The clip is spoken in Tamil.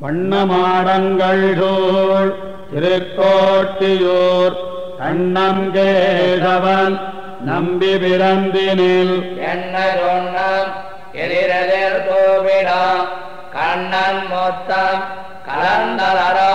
வண்ணமாடங்கள் சூழ் திருக்கோட்டியூர் கண்ணம் கேடவன் நம்பி பிறந்தினில். என்ன சொன்னம் எதிரெதிர் தூவிடம் கண்ணன் மொத்தம் கலந்தலராயித்தே